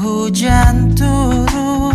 hujan turun.